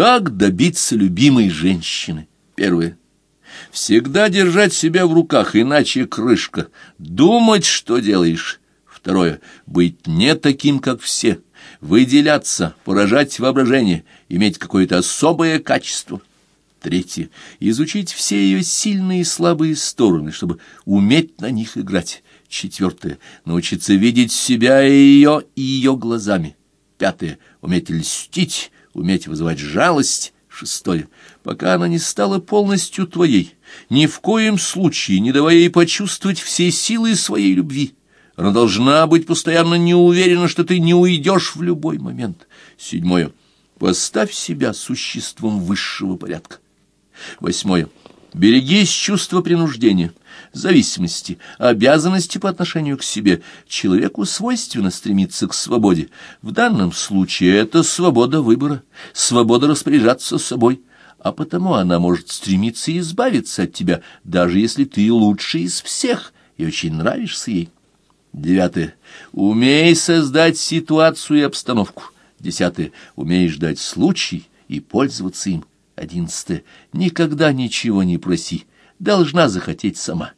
Как добиться любимой женщины? Первое. Всегда держать себя в руках, иначе крышка. Думать, что делаешь. Второе. Быть не таким, как все. Выделяться, поражать воображение, иметь какое-то особое качество. Третье. Изучить все ее сильные и слабые стороны, чтобы уметь на них играть. Четвертое. Научиться видеть себя и ее, и ее глазами. Пятое. Уметь льстить, уметь вызывать жалость. Шестое. Пока она не стала полностью твоей, ни в коем случае не давая ей почувствовать все силы своей любви. Она должна быть постоянно не уверена, что ты не уйдешь в любой момент. Седьмое. Поставь себя существом высшего порядка. Восьмое. Берегись чувства принуждения, зависимости, обязанности по отношению к себе. Человеку свойственно стремиться к свободе. В данном случае это свобода выбора, свобода распоряжаться собой. А потому она может стремиться избавиться от тебя, даже если ты лучший из всех и очень нравишься ей. Девятое. Умей создать ситуацию и обстановку. Десятое. Умей ждать случай и пользоваться им. Одиннадцатое. Никогда ничего не проси. Должна захотеть сама.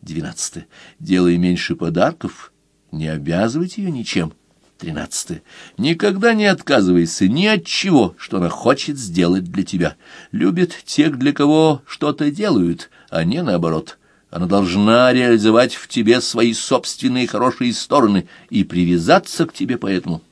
Двенадцатое. Делай меньше подарков. Не обязывать ее ничем. Тринадцатое. Никогда не отказывайся ни от чего, что она хочет сделать для тебя. Любит тех, для кого что-то делают, а не наоборот. Она должна реализовать в тебе свои собственные хорошие стороны и привязаться к тебе поэтому.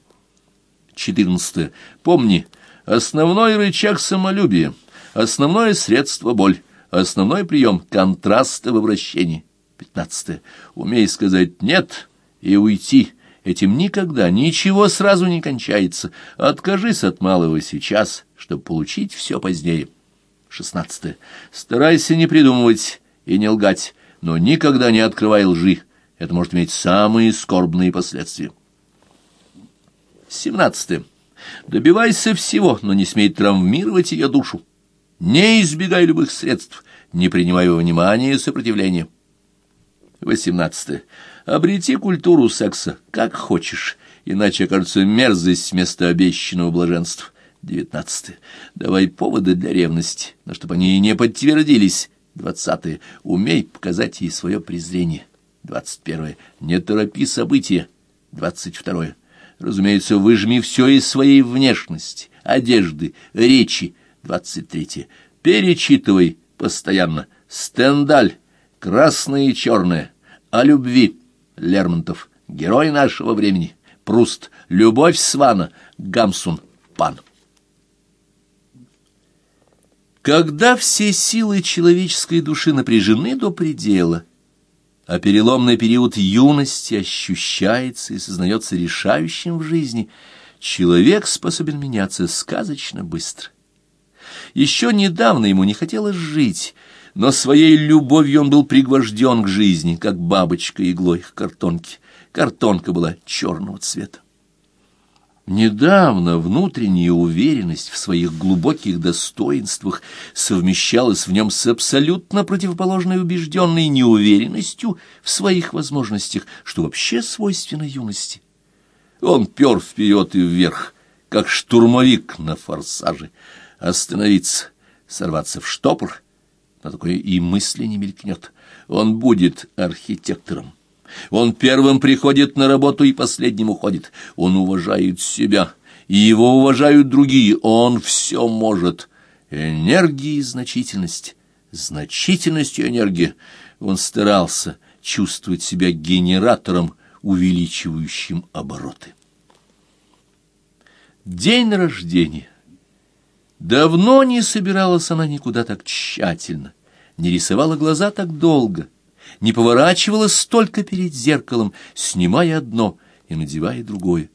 Четырнадцатое. Помни, основной рычаг самолюбия, основное средство боль, основной прием контраста в обращении. Пятнадцатое. Умей сказать «нет» и уйти. Этим никогда ничего сразу не кончается. Откажись от малого сейчас, чтобы получить все позднее. Шестнадцатое. Старайся не придумывать и не лгать, но никогда не открывай лжи. Это может иметь самые скорбные последствия. Семнадцатое. Добивайся всего, но не смей травмировать ее душу. Не избегай любых средств, не принимай во внимание сопротивления. Восемнадцатое. Обрети культуру секса, как хочешь, иначе окажется мерзость вместо обещанного блаженства. Девятнадцатое. Давай поводы для ревности, но чтобы они не подтвердились. Двадцатое. Умей показать ей свое презрение. Двадцать первое. Не торопи события. Двадцать второе. Разумеется, выжми все из своей внешности, одежды, речи. Двадцать третье. Перечитывай постоянно. Стендаль, красное и черное. О любви. Лермонтов, герой нашего времени. Пруст, любовь Свана, Гамсун, Пан. Когда все силы человеческой души напряжены до предела, а переломный период юности ощущается и сознается решающим в жизни, человек способен меняться сказочно быстро. Еще недавно ему не хотелось жить, но своей любовью он был пригвожден к жизни, как бабочка иглой к картонке. Картонка была черного цвета. Недавно внутренняя уверенность в своих глубоких достоинствах совмещалась в нем с абсолютно противоположной убежденной неуверенностью в своих возможностях, что вообще свойственно юности. Он пер вперед и вверх, как штурмовик на форсаже. Остановиться, сорваться в штопор, на такое и мысли не мелькнет. Он будет архитектором. Он первым приходит на работу и последним уходит. Он уважает себя, и его уважают другие. Он все может. Энергия и значительность. Значительность и энергия. Он старался чувствовать себя генератором, увеличивающим обороты. День рождения. Давно не собиралась она никуда так тщательно, не рисовала глаза так долго — не поворачивалась столько перед зеркалом, снимая одно и надевая другое.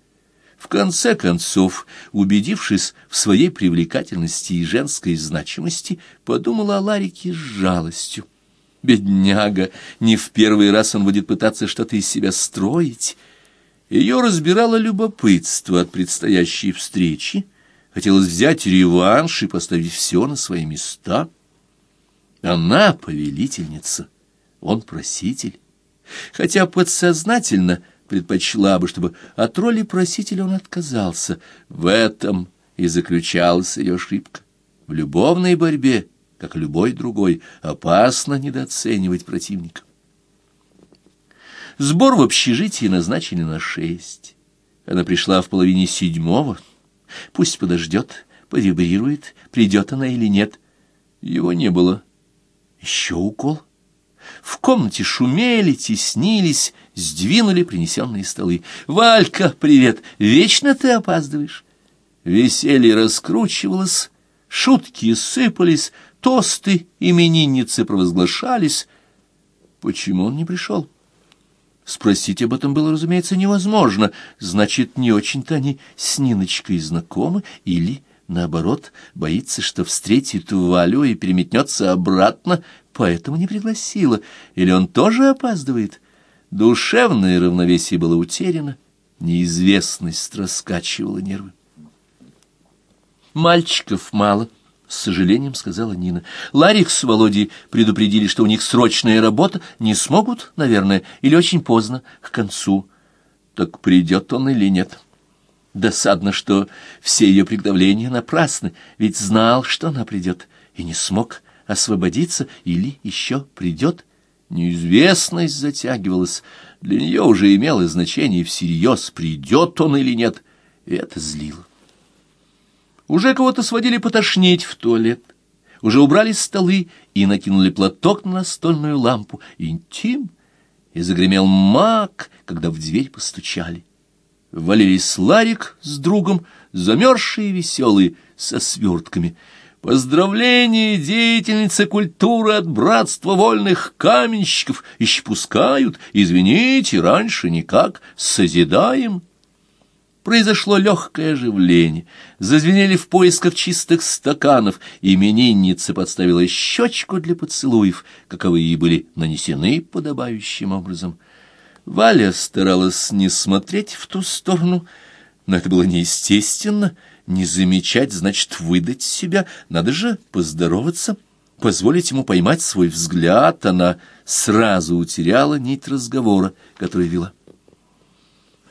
В конце концов, убедившись в своей привлекательности и женской значимости, подумала о Ларике с жалостью. Бедняга, не в первый раз он будет пытаться что-то из себя строить. Ее разбирало любопытство от предстоящей встречи. Хотелось взять реванш и поставить все на свои места. Она повелительница — он проситель. Хотя подсознательно предпочла бы, чтобы от роли просителя он отказался. В этом и заключалась ее ошибка. В любовной борьбе, как любой другой, опасно недооценивать противника. Сбор в общежитии назначили на шесть. Она пришла в половине седьмого. Пусть подождет, повибрирует, придет она или нет. Его не было. Еще укол. В комнате шумели, теснились, сдвинули принесенные столы. «Валька, привет! Вечно ты опаздываешь!» Веселье раскручивалось, шутки сыпались, тосты именинницы провозглашались. Почему он не пришел? Спросить об этом было, разумеется, невозможно. Значит, не очень-то они с Ниночкой знакомы или, наоборот, боится, что встретит Валю и переметнется обратно, поэтому не пригласила. Или он тоже опаздывает? Душевное равновесие было утеряно, неизвестность раскачивала нервы. Мальчиков мало, с сожалением сказала Нина. Ларик с Володей предупредили, что у них срочная работа, не смогут, наверное, или очень поздно, к концу. Так придет он или нет? Досадно, что все ее приготовления напрасны, ведь знал, что она придет, и не смог освободиться или еще придет. Неизвестность затягивалась, для нее уже имело значение всерьез, придет он или нет, и это злило. Уже кого-то сводили потошнить в туалет, уже убрали столы и накинули платок на настольную лампу. Интим! И загремел маг, когда в дверь постучали. Валились Ларик с другом, замерзшие и веселые, со свертками — Поздравления деятельницы культуры от братства вольных каменщиков. Еще пускают, извините, раньше никак, созидаем. Произошло легкое оживление, зазвенели в поисках чистых стаканов, именинница подставила щечку для поцелуев, каковые были нанесены подобающим образом. Валя старалась не смотреть в ту сторону, но это было неестественно — не замечать, значит, выдать себя. Надо же поздороваться, позволить ему поймать свой взгляд. Она сразу утеряла нить разговора, который вела.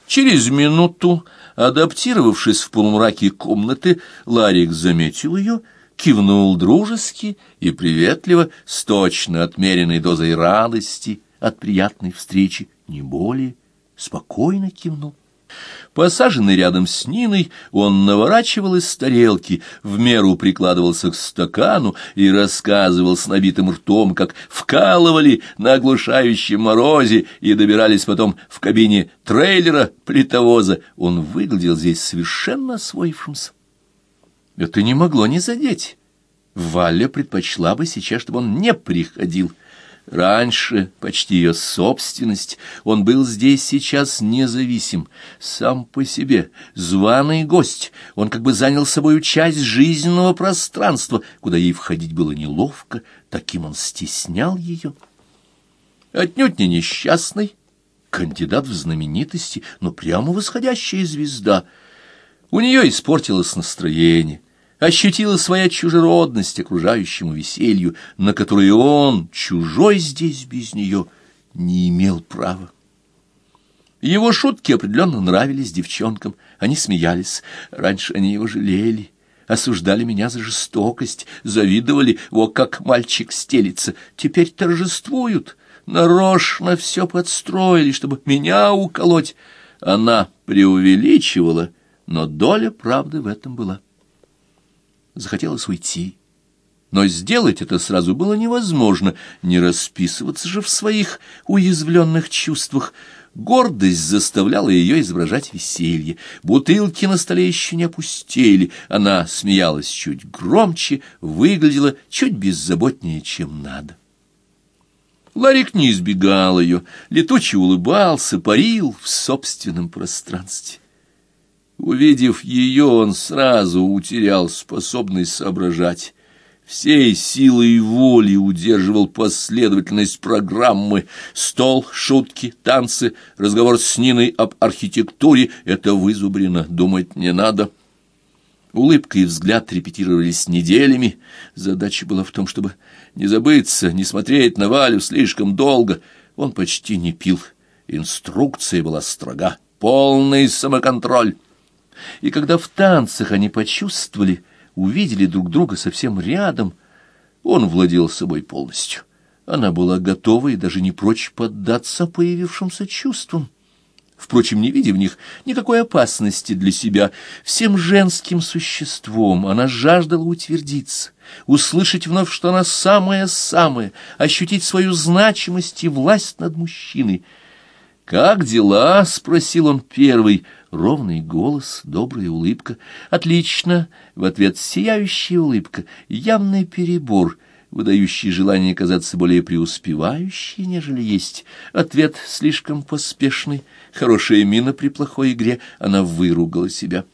Через минуту, адаптировавшись в полумраке комнаты, Ларик заметил ее, кивнул дружески и приветливо, с точно отмеренной дозой радости от приятной встречи, не более, спокойно кивнул. Посаженный рядом с Ниной, он наворачивал из тарелки, в меру прикладывался к стакану и рассказывал с набитым ртом, как вкалывали на оглушающем морозе и добирались потом в кабине трейлера плитовоза. Он выглядел здесь совершенно освоившимся. Это не могло не задеть. Валя предпочла бы сейчас, чтобы он не приходил. Раньше, почти ее собственность, он был здесь сейчас независим, сам по себе, званый гость. Он как бы занял собою часть жизненного пространства, куда ей входить было неловко, таким он стеснял ее. Отнюдь не несчастный, кандидат в знаменитости, но прямо восходящая звезда. У нее испортилось настроение — ощутила своя чужеродность окружающему веселью, на которое он, чужой здесь без нее, не имел права. Его шутки определенно нравились девчонкам, они смеялись, раньше они его жалели, осуждали меня за жестокость, завидовали, во как мальчик стелится, теперь торжествуют, нарочно все подстроили, чтобы меня уколоть. Она преувеличивала, но доля правды в этом была захотелось уйти. Но сделать это сразу было невозможно, не расписываться же в своих уязвленных чувствах. Гордость заставляла ее изображать веселье. Бутылки на столе еще не опустили. Она смеялась чуть громче, выглядела чуть беззаботнее, чем надо. Ларик не избегал ее, летучий улыбался, парил в собственном пространстве. Увидев ее, он сразу утерял способность соображать. Всей силой воли удерживал последовательность программы. Стол, шутки, танцы, разговор с Ниной об архитектуре — это вызубрено, думать не надо. Улыбка и взгляд репетировались неделями. Задача была в том, чтобы не забыться, не смотреть на Валю слишком долго. Он почти не пил. Инструкция была строга. Полный самоконтроль. И когда в танцах они почувствовали, увидели друг друга совсем рядом, он владел собой полностью. Она была готова и даже не прочь поддаться появившимся чувствам. Впрочем, не видя в них никакой опасности для себя, всем женским существом она жаждала утвердиться, услышать вновь, что она самая-самая, ощутить свою значимость и власть над мужчиной. «Как дела?» — спросил он первый. Ровный голос, добрая улыбка. «Отлично!» — в ответ сияющая улыбка, явный перебор — выдающий желание казаться более преуспевающей, нежели есть. Ответ слишком поспешный, хорошая мина при плохой игре, она выругала себя.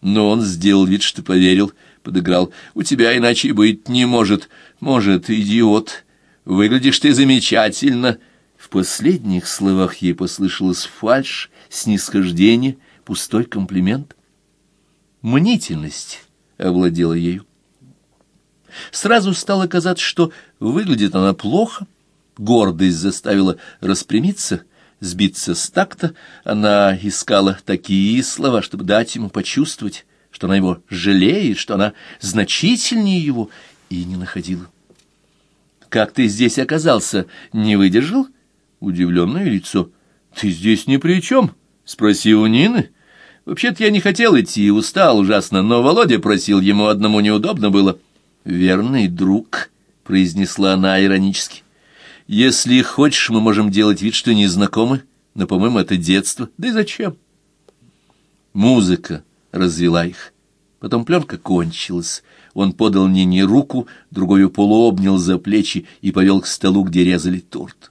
Но он сделал вид, что поверил, подыграл. «У тебя иначе быть не может. Может, идиот. Выглядишь ты замечательно». В последних словах ей послышалась фальшь, снисхождение, пустой комплимент. Мнительность овладела ею. Сразу стало казаться, что выглядит она плохо, гордость заставила распрямиться, сбиться с такта, она искала такие слова, чтобы дать ему почувствовать, что она его жалеет, что она значительнее его, и не находила. «Как ты здесь оказался? Не выдержал?» Удивленное лицо. «Ты здесь ни при чем?» — спросил у Нины. «Вообще-то я не хотел идти, устал ужасно, но Володя просил, ему одному неудобно было». «Верный друг», — произнесла она иронически. «Если хочешь, мы можем делать вид, что не знакомы, но, по-моему, это детство. Да и зачем?» Музыка развела их. Потом пленка кончилась. Он подал Нине руку, другую полуобнял за плечи и повел к столу, где резали торт.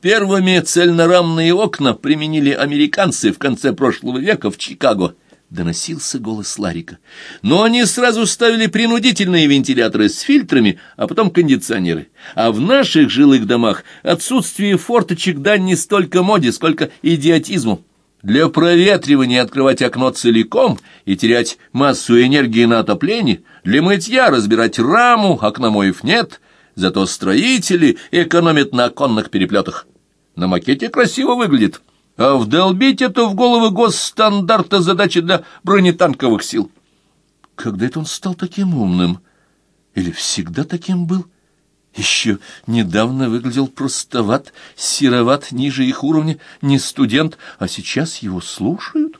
Первыми цельнорамные окна применили американцы в конце прошлого века в Чикаго —— доносился голос Ларика. «Но они сразу ставили принудительные вентиляторы с фильтрами, а потом кондиционеры. А в наших жилых домах отсутствие форточек дань не столько моде, сколько идиотизму. Для проветривания открывать окно целиком и терять массу энергии на отопление, для мытья разбирать раму, окномоев нет, зато строители экономят на оконных переплетах. На макете красиво выглядит» а вдолбить это в головы госстандарта задачи для бронетанковых сил. Когда это он стал таким умным? Или всегда таким был? Еще недавно выглядел простоват, сероват, ниже их уровня, не студент, а сейчас его слушают.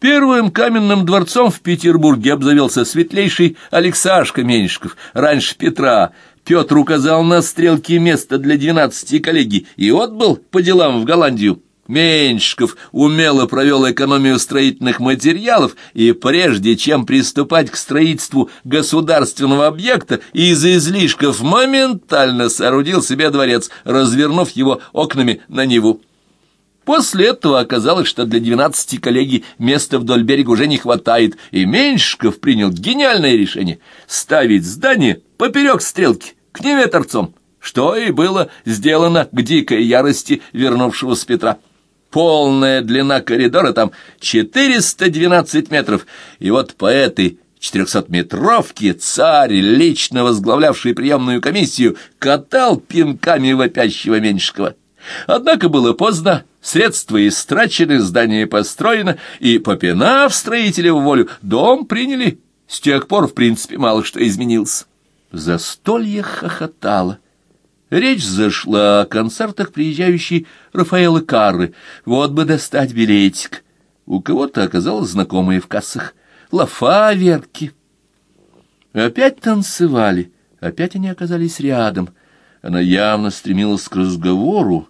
Первым каменным дворцом в Петербурге обзавелся светлейший Алексашка Меньшиков, раньше Петра. Петр указал на стрелки места для двенадцати коллеги и отбыл по делам в Голландию. Меньшиков умело провел экономию строительных материалов и прежде чем приступать к строительству государственного объекта, из излишков моментально соорудил себе дворец, развернув его окнами на Неву. После этого оказалось, что для двенадцати коллегий места вдоль берега уже не хватает, и Меньшиков принял гениальное решение — ставить здание поперек стрелки, к Неве торцом, что и было сделано к дикой ярости вернувшегося Петра. Полная длина коридора там 412 метров, и вот по этой четырехсотметровке царь, лично возглавлявший приемную комиссию, катал пинками вопящего Меньшикова. Однако было поздно, средства истрачены, здание построено, и, попинав строителя в волю, дом приняли. С тех пор, в принципе, мало что изменилось. Застолье хохотало. Речь зашла о концертах приезжающей Рафаэлы Карры. Вот бы достать билетик. У кого-то оказалось знакомые в кассах. Лафа Верки. Опять танцевали. Опять они оказались рядом. Она явно стремилась к разговору,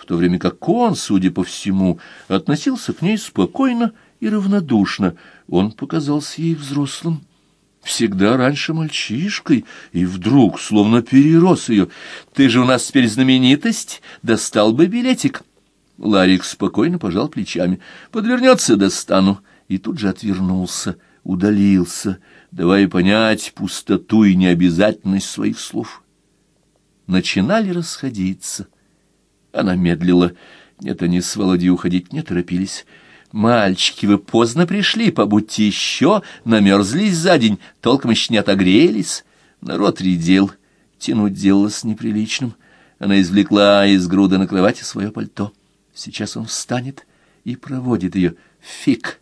в то время как он, судя по всему, относился к ней спокойно и равнодушно. Он показался ей взрослым всегда раньше мальчишкой, и вдруг словно перерос ее. «Ты же у нас теперь знаменитость, достал бы билетик». Ларик спокойно пожал плечами. «Подвернется, достану». И тут же отвернулся, удалился, давая понять пустоту и необязательность своих слов. Начинали расходиться. Она медлила. Нет, они с Володей уходить не торопились. «Мальчики, вы поздно пришли, побудьте еще, намерзлись за день, толком еще не отогрелись». Народ редел, тянуть делалось неприличным. Она извлекла из груды на кровати свое пальто. Сейчас он встанет и проводит ее Фиг.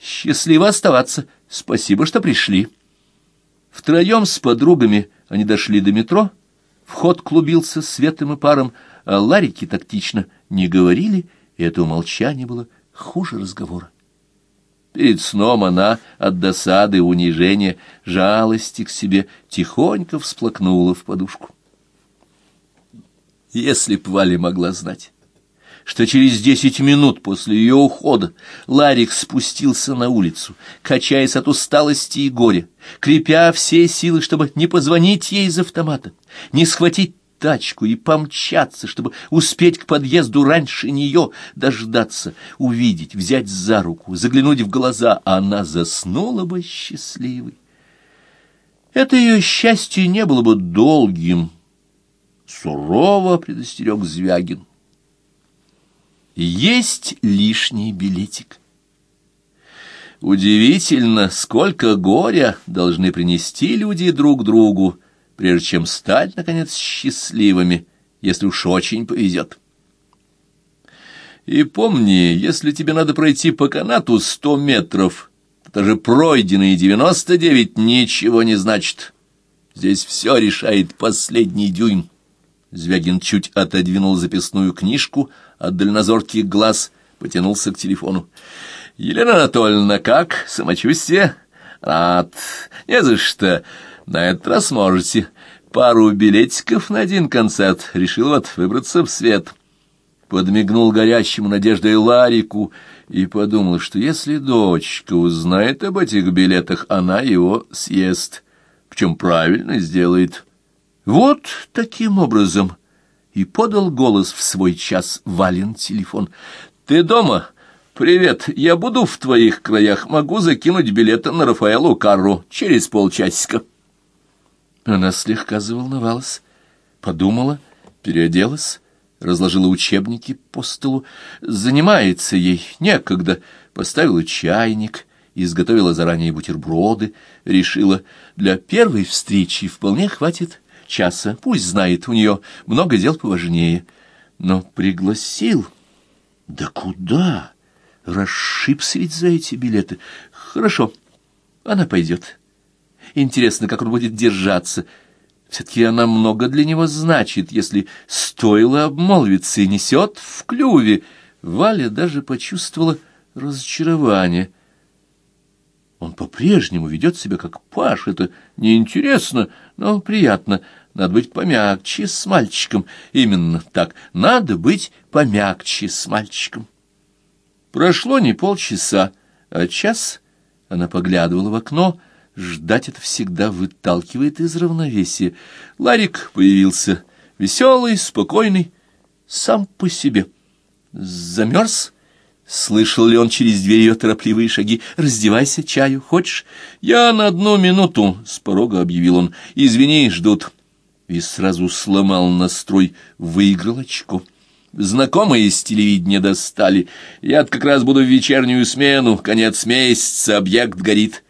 Счастливо оставаться. Спасибо, что пришли. Втроем с подругами они дошли до метро. Вход клубился светом и паром, а Ларики тактично не говорили, и это умолчание было хуже разговора. Перед сном она от досады, унижения, жалости к себе тихонько всплакнула в подушку. Если б Валя могла знать, что через десять минут после ее ухода Ларик спустился на улицу, качаясь от усталости и горя, крепя все силы, чтобы не позвонить ей из автомата, не схватить тачку и помчаться, чтобы успеть к подъезду раньше нее, дождаться, увидеть, взять за руку, заглянуть в глаза, а она заснула бы счастливой. Это ее счастье не было бы долгим, сурово предостерег Звягин. Есть лишний билетик. Удивительно, сколько горя должны принести люди друг другу, прежде чем стать, наконец, счастливыми, если уж очень повезет. И помни, если тебе надо пройти по канату сто метров, то даже пройденные девяносто девять ничего не значит. Здесь все решает последний дюйм. Звягин чуть отодвинул записную книжку от дальнозорких глаз, потянулся к телефону. «Елена Анатольевна, как? Самочувствие?» «Рад. Не за что. На этот раз можете. Пару билетиков на один концерт. Решил вот выбраться в свет». Подмигнул горящему надеждой Ларику и подумал, что если дочка узнает об этих билетах, она его съест. В чем правильно сделает. Вот таким образом и подал голос в свой час Вален телефон. «Ты дома? Привет, я буду в твоих краях, могу закинуть билеты на Рафаэлу Карру через полчасика». Она слегка заволновалась, подумала, переоделась, разложила учебники по столу. Занимается ей некогда, поставила чайник, изготовила заранее бутерброды, решила, для первой встречи вполне хватит часа. Пусть знает, у нее много дел поважнее. Но пригласил... Да куда? Расшибся ведь за эти билеты. Хорошо, она пойдет. Интересно, как он будет держаться. Все-таки она много для него значит, если стоило обмолвиться и несет в клюве. Валя даже почувствовала разочарование. Он по-прежнему ведет себя как Паш. Это неинтересно, но приятно. Надо быть помягче с мальчиком. Именно так. Надо быть помягче с мальчиком. Прошло не полчаса, а час. Она поглядывала в окно. Ждать это всегда выталкивает из равновесия. Ларик появился. Веселый, спокойный, сам по себе. Замерз? Слышал ли он через дверь ее торопливые шаги? «Раздевайся, чаю хочешь?» «Я на одну минуту», — с порога объявил он. «Извини, ждут» и сразу сломал настрой, выиграл очко. Знакомые из телевидения достали. Я как раз буду в вечернюю смену, конец месяца, объект горит.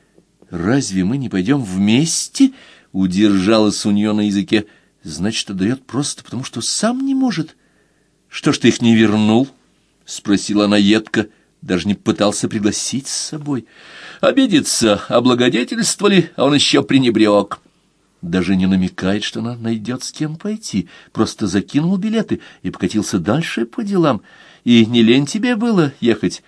Разве мы не пойдем вместе? Удержалась у нее на языке. Значит, отдает просто потому, что сам не может. Что ж ты их не вернул? Спросила она едко, даже не пытался пригласить с собой. Обидеться, облагодетельствовали, а он еще пренебрег даже не намекает, что она найдет с кем пойти, просто закинул билеты и покатился дальше по делам. И не лень тебе было ехать?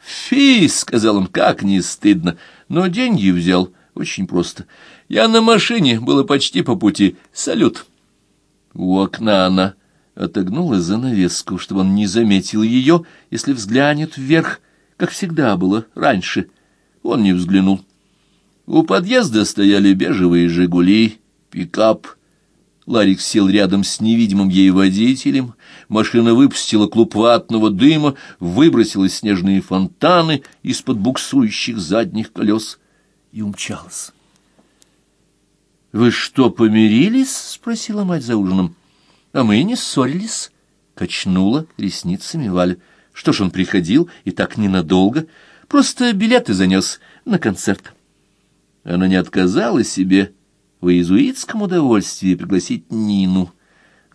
«Фи!» — сказал он, — «как не стыдно!» Но деньги взял очень просто. Я на машине, было почти по пути. Салют. У окна она отогнула занавеску, чтобы он не заметил ее, если взглянет вверх, как всегда было раньше. Он не взглянул. У подъезда стояли бежевые «Жигули», пикап. Ларик сел рядом с невидимым ей водителем. Машина выпустила клуб ватного дыма, выбросила снежные фонтаны из-под буксующих задних колес и умчалась. «Вы что, помирились?» — спросила мать за ужином. «А мы не ссорились», — качнула ресницами Валя. «Что ж он приходил и так ненадолго? Просто билеты занес на концерт». Она не отказала себе в иезуитском удовольствии пригласить Нину.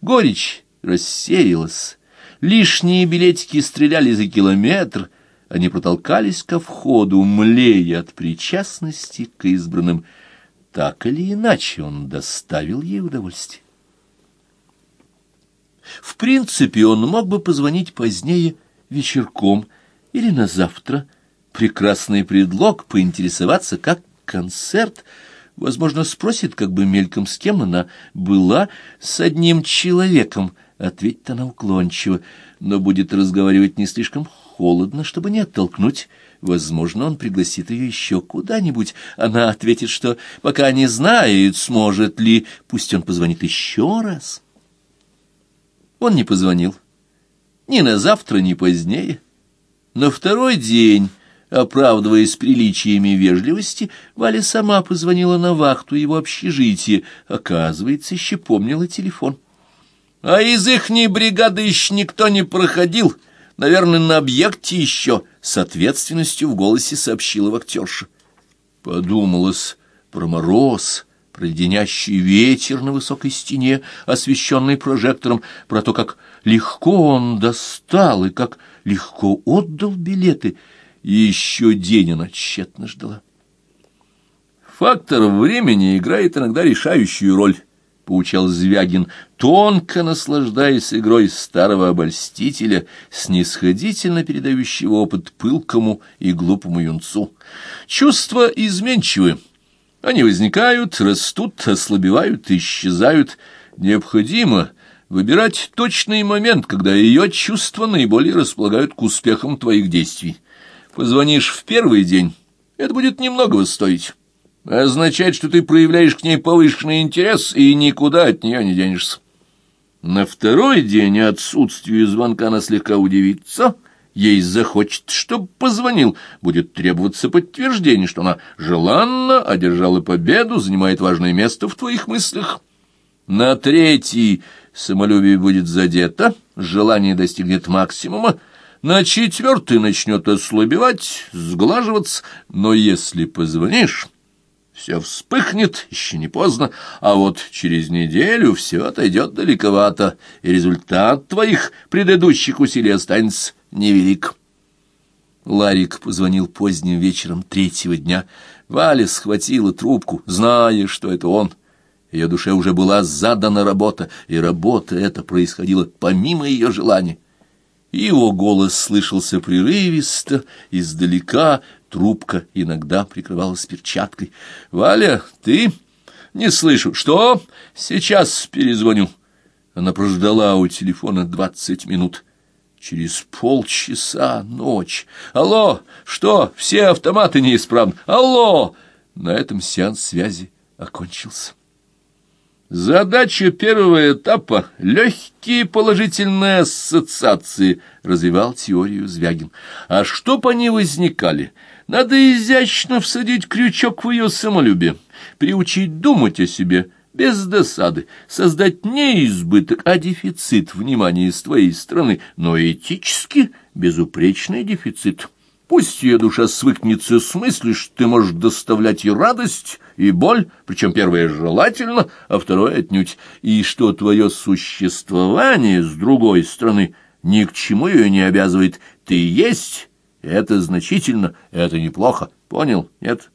Горечь рассеялась, лишние билетики стреляли за километр, они протолкались ко входу, млея от причастности к избранным. Так или иначе он доставил ей удовольствие. В принципе, он мог бы позвонить позднее вечерком или на завтра. Прекрасный предлог поинтересоваться, как концерт. Возможно, спросит, как бы мельком, с кем она была, с одним человеком. Ответит она уклончиво, но будет разговаривать не слишком холодно, чтобы не оттолкнуть. Возможно, он пригласит ее еще куда-нибудь. Она ответит, что пока не знает, сможет ли. Пусть он позвонит еще раз. Он не позвонил. Ни на завтра, ни позднее. На второй день, оправдываясь приличиями вежливости, Валя сама позвонила на вахту его общежития. Оказывается, еще помнила телефон. А из ихней бригады еще никто не проходил. Наверное, на объекте еще, с ответственностью в голосе сообщила вахтерша. Подумалось про мороз про леденящий ветер на высокой стене, освещенный прожектором, про то, как легко он достал и как легко отдал билеты, и еще день она тщетно ждала. Фактор времени играет иногда решающую роль, — поучал Звягин, тонко наслаждаясь игрой старого обольстителя, снисходительно передающего опыт пылкому и глупому юнцу. Чувства изменчивы, — они возникают, растут, ослабевают, исчезают. Необходимо выбирать точный момент, когда ее чувства наиболее располагают к успехам твоих действий. Позвонишь в первый день, это будет немного стоить. Означает, что ты проявляешь к ней повышенный интерес и никуда от нее не денешься. На второй день отсутствию звонка она слегка удивится — ей захочет, чтобы позвонил, будет требоваться подтверждение, что она желанно одержала победу, занимает важное место в твоих мыслях. На третий самолюбие будет задето, желание достигнет максимума, на четвертый начнет ослабевать, сглаживаться, но если позвонишь... Все вспыхнет, еще не поздно, а вот через неделю все отойдет далековато, и результат твоих предыдущих усилий останется невелик. Ларик позвонил поздним вечером третьего дня. Валя схватила трубку, зная, что это он. Ее душе уже была задана работа, и работа эта происходила помимо ее желания. Его голос слышался прерывисто, издалека, трубка иногда прикрывалась перчаткой. «Валя, ты?» «Не слышу. Что? Сейчас перезвоню». Она прождала у телефона двадцать минут. Через полчаса ночь. «Алло! Что? Все автоматы неисправны! Алло!» На этом сеанс связи окончился. Задача первого этапа — легкие положительные ассоциации, — развивал теорию Звягин. А чтоб они возникали, надо изящно всадить крючок в ее самолюбие, приучить думать о себе — без досады, создать не избыток, а дефицит внимания с твоей стороны, но этически безупречный дефицит. Пусть ее душа свыкнется с мыслью, что ты можешь доставлять и радость, и боль, причем первое желательно, а второе отнюдь, и что твое существование, с другой стороны, ни к чему ее не обязывает. Ты есть, это значительно, это неплохо. Понял? Нет?